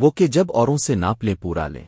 وہ کہ جب اوروں سے ناپ لیں پورا لیں۔